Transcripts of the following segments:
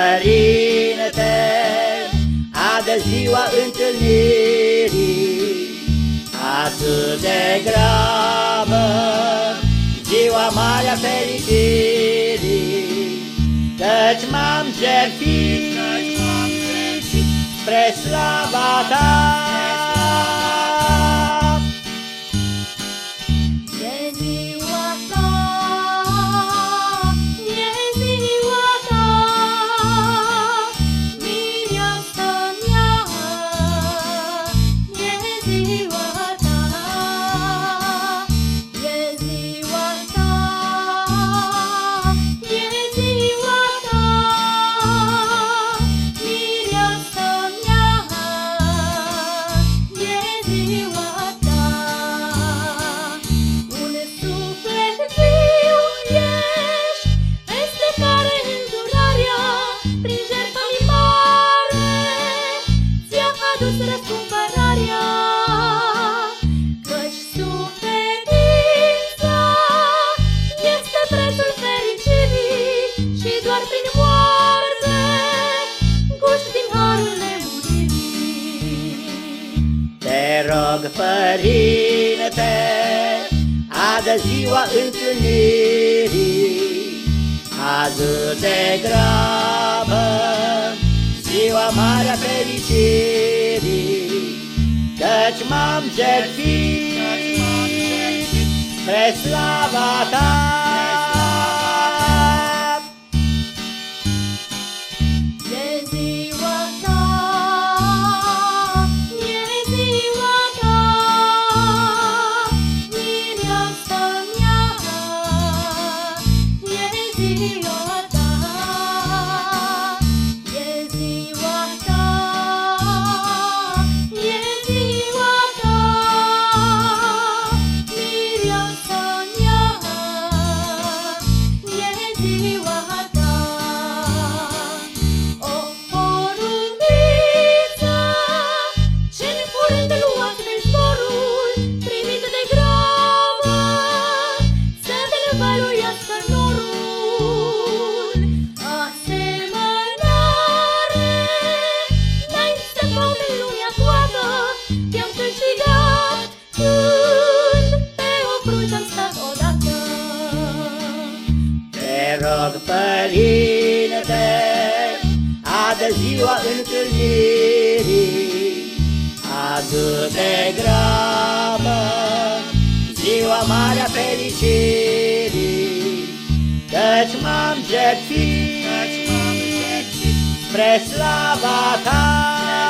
Te rog, Părinte, adă ziua întâlnirii, atât de gravă, ziua mare a fericirii, căci m-am jertfit spre slava ta. Rog, Părinte, adă ziua întâlnirii, azi de grabă, ziua mare a fericirii, căci m-am jertfit spre slava ta. Părinte, adă ziua întâlnirii, azi de grabă, ziua mare a fericirii, căci m-am jertfit spre slava ta.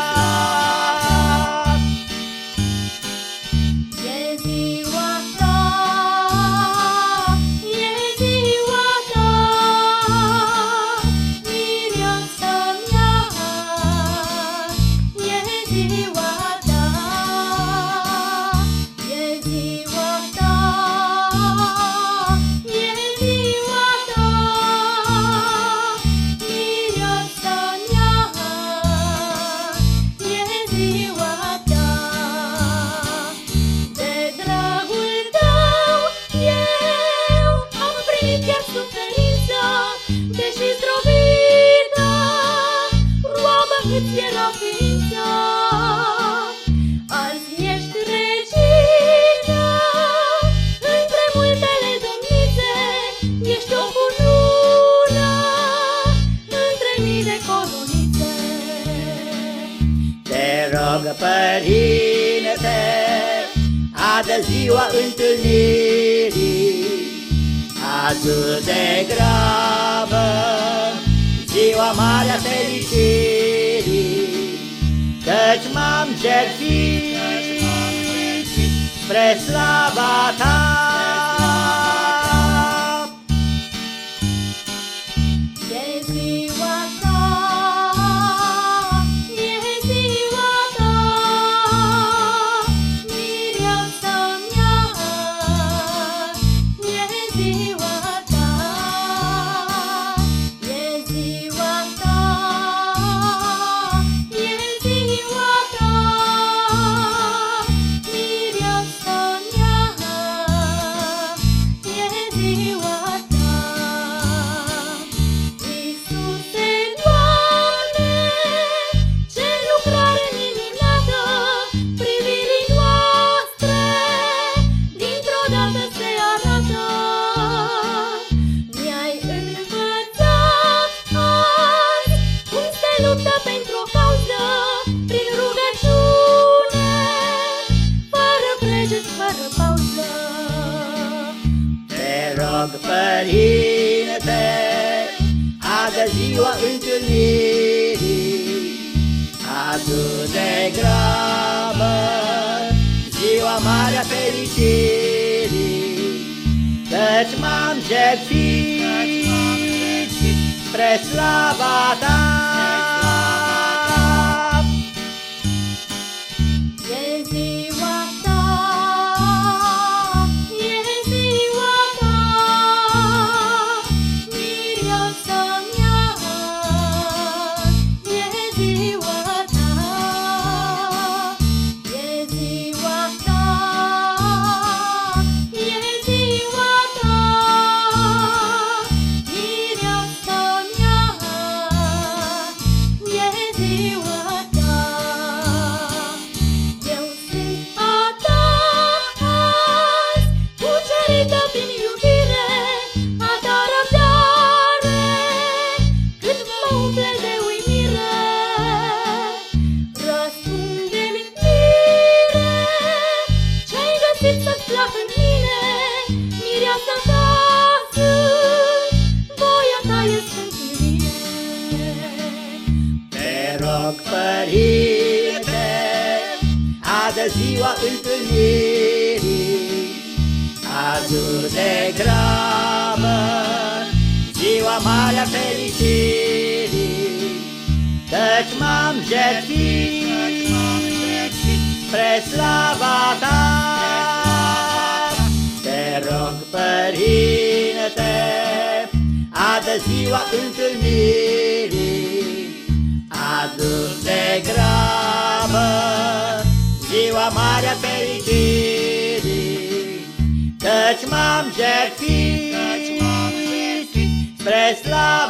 Ziua întâlnirii, atât de gravă, ziua mare a fericirii. Căci m-am jertfit spre slava ta. Ziua întâlnirii, adu de grabă ziua mare a fericirii, Căci m-am jertfit spre slava ta. Rog, Părinte, adă ziua întâlnirii, adu de grabă ziua mare a fericirii, căci m-am jertfit spre slava ta. Te rog, Părinte, adă ziua întâlnirii, Adu de grabă ziua mare a fericirii, Căci m-am jertfit spre slava ta.